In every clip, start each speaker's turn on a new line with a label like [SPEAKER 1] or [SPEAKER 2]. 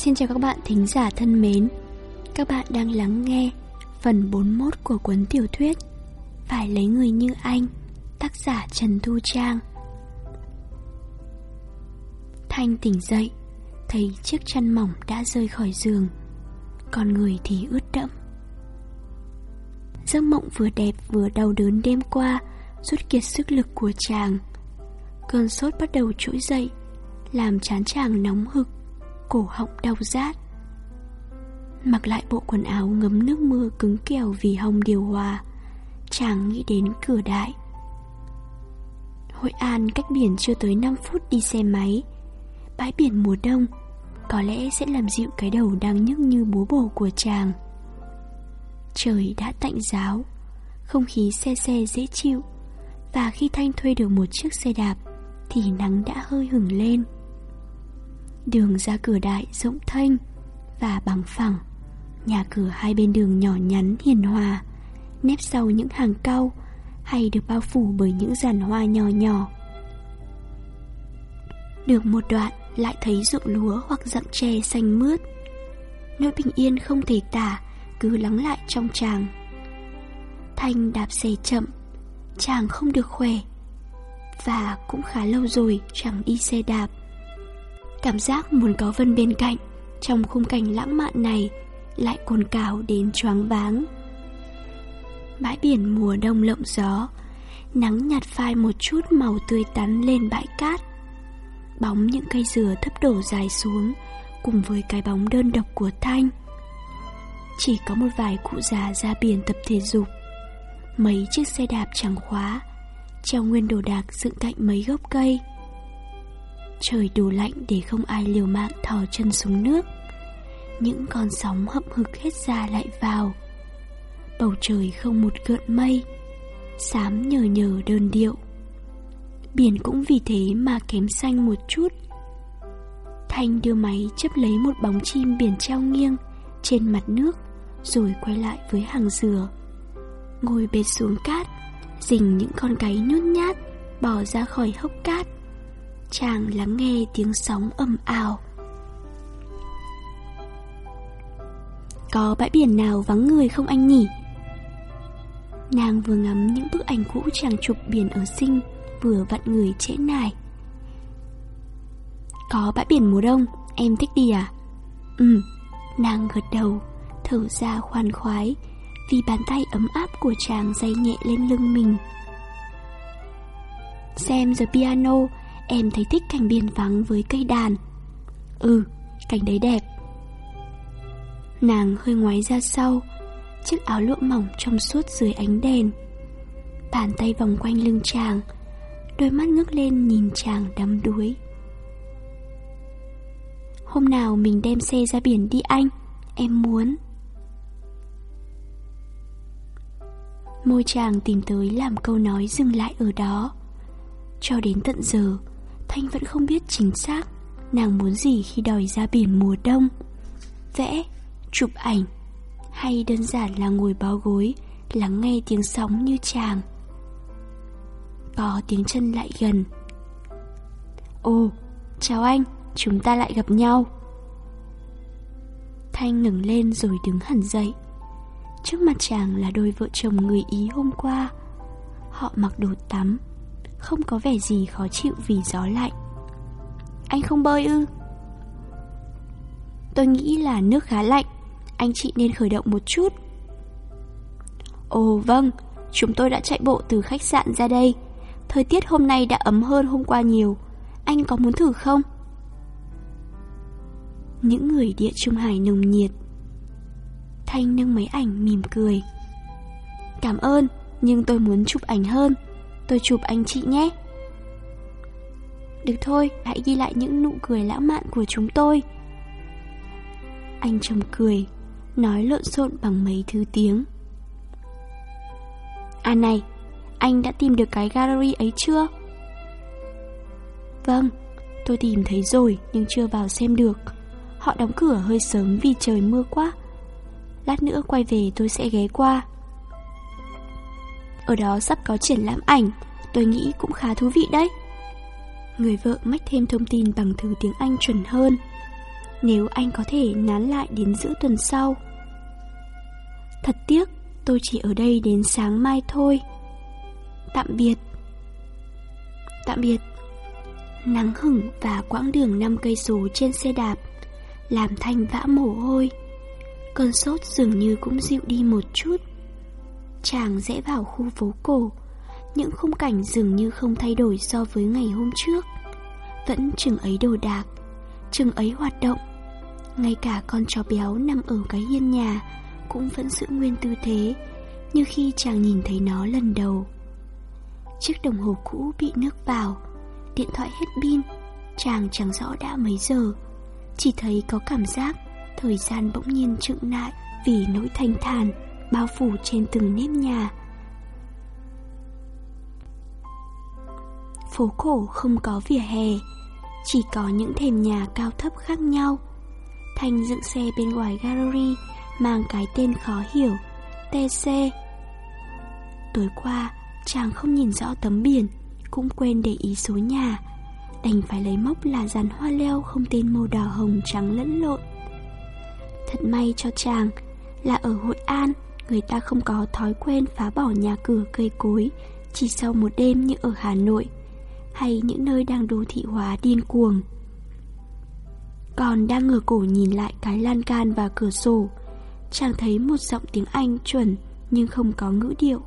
[SPEAKER 1] Xin chào các bạn thính giả thân mến. Các bạn đang lắng nghe phần 41 của cuốn tiểu thuyết Phải lấy người như anh, Tác giả Trần Thu Trang. Thanh tỉnh dậy, Thấy chiếc chăn mỏng đã rơi khỏi giường Còn người thì ướt đẫm. Giấc mộng vừa đẹp vừa đau đớn đêm qua Rút kiệt sức lực của chàng. Cơn sốt bắt đầu trỗi dậy, Làm chán chàng nóng hực. Cổ họng đau rát. Mặc lại bộ quần áo ngấm nước mưa cứng kèo vì hồng điều hòa, Chàng nghĩ đến cửa đại. Hội An cách biển chưa tới 5 phút đi xe máy. Bãi biển mùa đông, Có lẽ sẽ làm dịu cái đầu đang nhức như búa bổ của chàng. Trời đã tạnh giáo, Không khí xe xe dễ chịu, Và khi Thanh thuê được một chiếc xe đạp Thì nắng đã hơi hửng lên. Đường ra cửa đại rộng thanh Và bằng phẳng. Nhà cửa hai bên đường nhỏ nhắn hiền hòa, Nếp sau những hàng cau Hay được bao phủ bởi những giàn hoa nhỏ nhỏ. Được một đoạn lại thấy ruộng lúa hoặc rặng tre xanh mướt. Nỗi bình yên không thể tả, Cứ lắng lại trong chàng. Thanh đạp xe chậm, Chàng không được khỏe Và cũng khá lâu rồi chẳng đi xe đạp. Cảm giác muốn có Vân bên cạnh, Trong khung cảnh lãng mạn này, Lại cồn cào đến choáng váng. Bãi biển mùa đông lộng gió, Nắng nhạt phai một chút màu tươi tắn lên bãi cát. Bóng những cây dừa thấp đổ dài xuống, Cùng với cái bóng đơn độc của Thanh. Chỉ có một vài cụ già ra biển tập thể dục. Mấy chiếc xe đạp chẳng khóa, Treo nguyên đồ đạc dựng cạnh mấy gốc cây. Trời đủ lạnh để không ai liều mạng thò chân xuống nước. Những con sóng hậm hực hết ra lại vào. Bầu trời không một gợn mây, Xám nhờ nhờ đơn điệu. Biển cũng vì thế mà kém xanh một chút. Thanh đưa máy chấp lấy một bóng chim biển treo nghiêng Trên mặt nước Rồi quay lại với hàng dừa Ngồi bệt xuống cát, Dình những con gáy nhút nhát Bỏ ra khỏi hốc cát chàng lắng nghe tiếng sóng ầm ào. Có bãi biển nào vắng người không anh nhỉ? Nàng vừa ngắm những bức ảnh cũ chàng chụp biển ở sinh, Vừa vặn người trễ nải Có bãi biển mùa đông, Em thích đi à? Ừ Nàng gật đầu, Thở ra khoan khoái, Vì bàn tay ấm áp của chàng dây nhẹ lên lưng mình Xem the piano Em thấy thích cảnh biển vắng với cây đàn. Ừ, cảnh đấy đẹp. Nàng hơi ngoái ra sau Chiếc áo lụa mỏng trong suốt dưới ánh đèn. Bàn tay vòng quanh lưng chàng Đôi mắt ngước lên nhìn chàng đắm đuối. Hôm nào mình đem xe ra biển đi anh Em muốn. Môi chàng tìm tới làm câu nói dừng lại ở đó. Cho đến tận giờ Thanh vẫn không biết chính xác Nàng muốn gì khi đòi ra biển mùa đông. Vẽ, chụp ảnh Hay đơn giản là ngồi bó gối Lắng nghe tiếng sóng như chàng. Có tiếng chân lại gần. Ồ, chào anh, chúng ta lại gặp nhau. Thanh ngừng lên rồi đứng hẳn dậy. Trước mặt chàng là đôi vợ chồng người Ý hôm qua. Họ mặc đồ tắm không có vẻ gì khó chịu vì gió lạnh. Anh không bơi ư? Tôi nghĩ là nước khá lạnh, Anh chị nên khởi động một chút. Ồ vâng Chúng tôi đã chạy bộ từ khách sạn ra đây. Thời tiết hôm nay đã ấm hơn hôm qua nhiều. Anh có muốn thử không? Những người địa trung hải nồng nhiệt. Thanh nâng máy ảnh mỉm cười. Cảm ơn, Nhưng tôi muốn chụp ảnh hơn. Tôi chụp anh chị nhé. Được thôi, hãy ghi lại những nụ cười lãng mạn của chúng tôi. Anh chồng cười Nói lộn xộn bằng mấy thứ tiếng. À này, anh đã tìm được cái gallery ấy chưa? Vâng, tôi tìm thấy rồi nhưng chưa vào xem được. Họ đóng cửa hơi sớm vì trời mưa quá. Lát nữa quay về tôi sẽ ghé qua ở đó sắp có triển lãm ảnh. Tôi nghĩ cũng khá thú vị đấy. Người vợ mách thêm thông tin bằng thứ tiếng Anh chuẩn hơn. Nếu anh có thể nán lại đến giữa tuần sau. Thật tiếc, tôi chỉ ở đây đến sáng mai thôi. Tạm biệt. Tạm biệt. Nắng hửng và quãng đường 5 cây số trên xe đạp Làm Thanh vã mồ hôi. Cơn sốt dường như cũng dịu đi một chút. Chàng rẽ vào khu phố cổ. Những khung cảnh dường như không thay đổi so với ngày hôm trước. Vẫn chừng ấy đồ đạc, Chừng ấy hoạt động. Ngay cả con chó béo nằm ở cái hiên nhà Cũng vẫn giữ nguyên tư thế, Như khi chàng nhìn thấy nó lần đầu. Chiếc đồng hồ cũ bị nước vào, Điện thoại hết pin, Chàng chẳng rõ đã mấy giờ. Chỉ thấy có cảm giác Thời gian bỗng nhiên chững lại Vì nỗi thanh thản. Bao phủ trên từng nếp nhà. Phố cổ không có vỉa hè, Chỉ có những thềm nhà cao thấp khác nhau. Thanh dựng xe bên ngoài gallery, Mang cái tên khó hiểu TC Tối qua, Chàng không nhìn rõ tấm biển, Cũng quên để ý số nhà. Đành phải lấy mốc là dàn hoa leo Không tên màu đỏ hồng trắng lẫn lộn. Thật may cho chàng Là ở Hội An Người ta không có thói quen phá bỏ nhà cửa cây cối Chỉ sau một đêm như ở Hà Nội Hay những nơi đang đô thị hóa điên cuồng Còn đang ngửa cổ nhìn lại cái lan can và cửa sổ Chàng thấy một giọng tiếng Anh chuẩn Nhưng không có ngữ điệu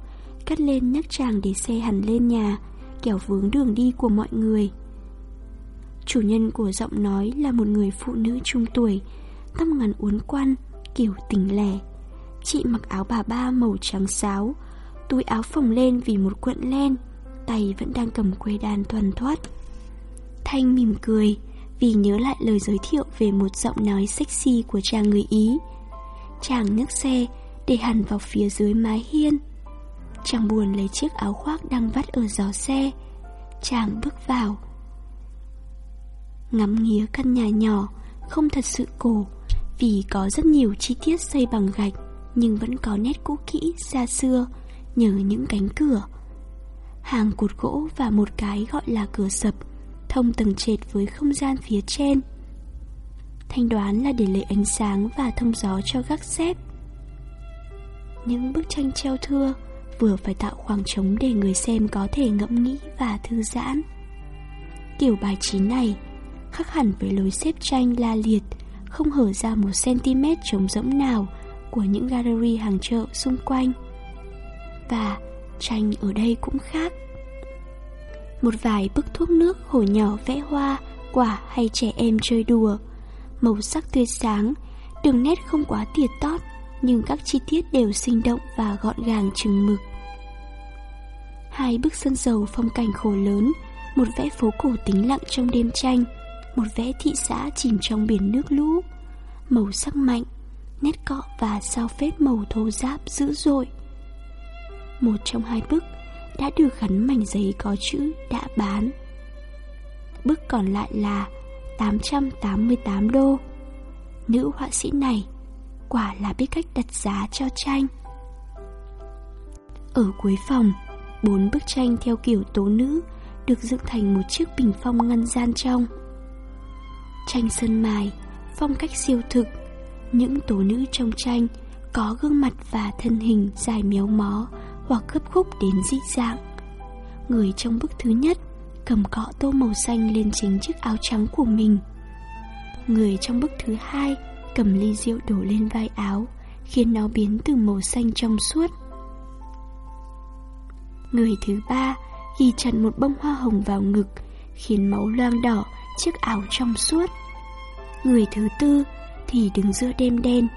[SPEAKER 1] cắt lên nhắc chàng để xe hẳn lên nhà, kẻo vướng đường đi của mọi người. Chủ nhân của giọng nói là một người phụ nữ trung tuổi, tóc ngắn uốn quăn, kiểu tình lẻ. Chị mặc áo bà ba màu trắng sáo, túi áo phồng lên vì một cuộn len, tay vẫn đang cầm quê đàn thuần thoát. Thanh mỉm cười vì nhớ lại lời giới thiệu về một giọng nói sexy của chàng người Ý. Chàng nhấc xe để hẳn vào phía dưới mái hiên. Chàng buồn lấy chiếc áo khoác đang vắt ở gió xe Chàng bước vào Ngắm nghía căn nhà nhỏ Không thật sự cổ Vì có rất nhiều chi tiết xây bằng gạch nhưng vẫn có nét cũ kỹ xa xưa Nhờ những cánh cửa. Hàng cột gỗ và một cái gọi là cửa sập Thông tầng trệt với không gian phía trên. Thanh đoán là để lấy ánh sáng và thông gió cho gác xếp. Những bức tranh treo thưa vừa phải tạo khoảng trống để người xem có thể ngẫm nghĩ và thư giãn. Kiểu bài trí này khác hẳn với lối xếp tranh la liệt, không hở ra một cm trống rỗng nào của những gallery hàng chợ xung quanh. Và tranh ở đây cũng khác. Một vài bức thuốc nước hồ nhỏ vẽ hoa, quả hay trẻ em chơi đùa, màu sắc tươi sáng, đường nét không quá tiệt tót nhưng các chi tiết đều sinh động và gọn gàng chừng mực. Hai bức sân dầu phong cảnh khổ lớn, một vẽ phố cổ tĩnh lặng trong đêm tranh, một vẽ thị xã chìm trong biển nước lũ. Màu sắc mạnh, nét cọ và sao phết màu thô giáp dữ dội. Một trong hai bức đã được gắn mảnh giấy có chữ đã bán. Bức còn lại là 888 đô. Nữ họa sĩ này quả là biết cách đặt giá cho tranh. Ở cuối phòng, bốn bức tranh theo kiểu tố nữ được dựng thành một chiếc bình phong ngăn gian trong. Tranh sơn mài, phong cách siêu thực, những tố nữ trong tranh có gương mặt và thân hình dài méo mó hoặc gấp khúc đến dị dạng. Người trong bức thứ nhất cầm cọ tô màu xanh lên chính chiếc áo trắng của mình. Người trong bức thứ hai cầm ly rượu đổ lên vai áo, khiến nó biến từ màu xanh trong suốt. Người thứ ba ghi chặt một bông hoa hồng vào ngực, khiến máu loang đỏ chiếc áo trong suốt. Người thứ tư thì đứng giữa đêm đen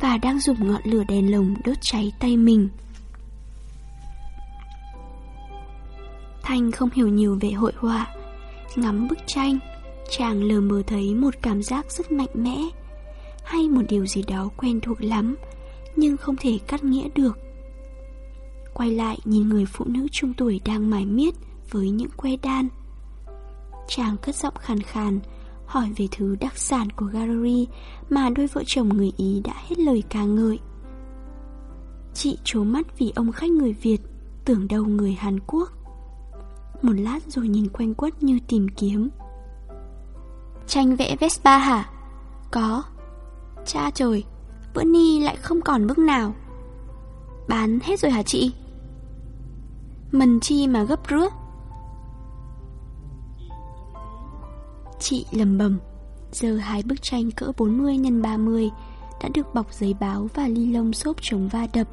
[SPEAKER 1] và đang dùng ngọn lửa đèn lồng đốt cháy tay mình. Thanh không hiểu nhiều về hội họa, ngắm bức tranh, chàng lờ mờ thấy một cảm giác rất mạnh mẽ hay một điều gì đó quen thuộc lắm nhưng không thể cắt nghĩa được. Quay lại nhìn người phụ nữ trung tuổi đang mải miết với những que đan. Chàng cất giọng khàn khàn, hỏi về thứ đặc sản của gallery mà đôi vợ chồng người Ý đã hết lời ca ngợi. Chị trố mắt vì ông khách người Việt, tưởng đâu người Hàn Quốc. Một lát rồi nhìn quanh quất như tìm kiếm. Tranh vẽ Vespa hả? có Cha trời Bữa ni lại không còn bức nào Bán hết rồi hả chị Mần chi mà gấp rước Chị lầm bầm. Giờ hai bức tranh cỡ 40 x 30 Đã được bọc giấy báo và ly lông xốp chống va đập.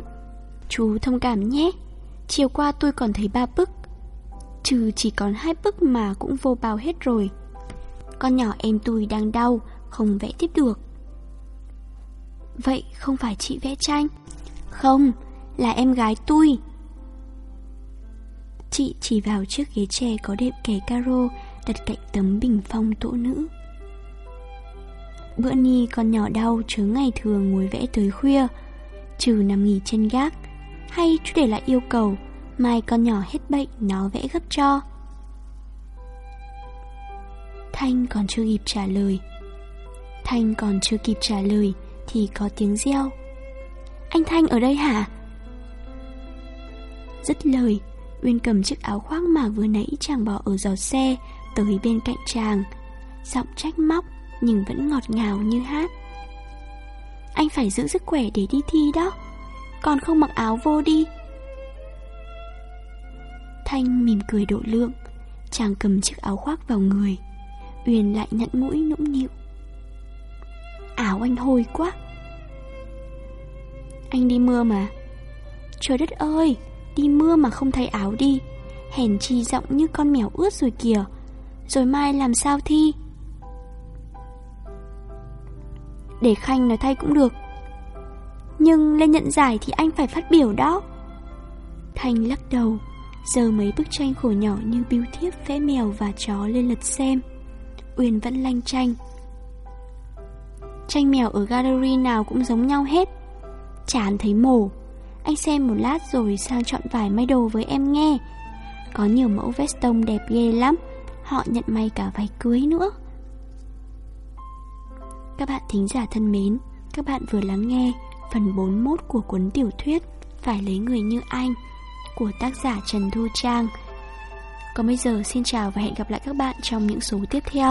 [SPEAKER 1] Chú thông cảm nhé. Chiều qua tôi còn thấy ba bức. Trừ chỉ còn hai bức mà cũng vô bao hết rồi. Con nhỏ em tôi đang đau, Không vẽ tiếp được. Vậy không phải chị vẽ tranh? Không, Là em gái tôi. Chị chỉ vào chiếc ghế tre có đệm kẻ caro Đặt cạnh tấm bình phong tổ nữ. Bữa ni con nhỏ đau chớ ngày thường ngồi vẽ tới khuya, Trừ nằm nghỉ chân gác, Hay chú để lại yêu cầu, Mai con nhỏ hết bệnh nó vẽ gấp cho. Thanh còn chưa kịp trả lời. Thanh còn chưa kịp trả lời Thì có tiếng reo. Anh Thanh ở đây hả? Dứt lời, Uyên cầm chiếc áo khoác mà vừa nãy chàng bỏ ở giỏ xe Tới bên cạnh chàng, Giọng trách móc Nhưng vẫn ngọt ngào như hát. Anh phải giữ sức khỏe để đi thi đó Còn không mặc áo vô đi. Thanh mỉm cười độ lượng, Chàng cầm chiếc áo khoác vào người Uyên lại nhận mũi nũng nịu. Áo anh hôi quá. Anh đi mưa mà. Trời đất ơi, Đi mưa mà không thay áo đi, Hèn chi giọng như con mèo ướt rồi kìa. Rồi mai làm sao thi? Để Khanh nói thay cũng được. Nhưng lên nhận giải thì anh phải phát biểu đó. Thanh lắc đầu Giờ mấy bức tranh khổ nhỏ như biêu thiếp, vẽ mèo và chó lên lật xem. Uyên vẫn lanh tranh Tranh mèo ở gallery nào cũng giống nhau hết. Chán thấy mổ. Anh xem một lát rồi sang chọn vài may đồ với em nghe. Có nhiều mẫu vest tông đẹp ghê lắm. Họ nhận may cả váy cưới nữa Các bạn thính giả thân mến, Các bạn vừa lắng nghe phần 41 của cuốn tiểu thuyết Phải lấy người như anh của tác giả Trần Thu Trang. Còn bây giờ, xin chào và hẹn gặp lại các bạn trong những số tiếp theo.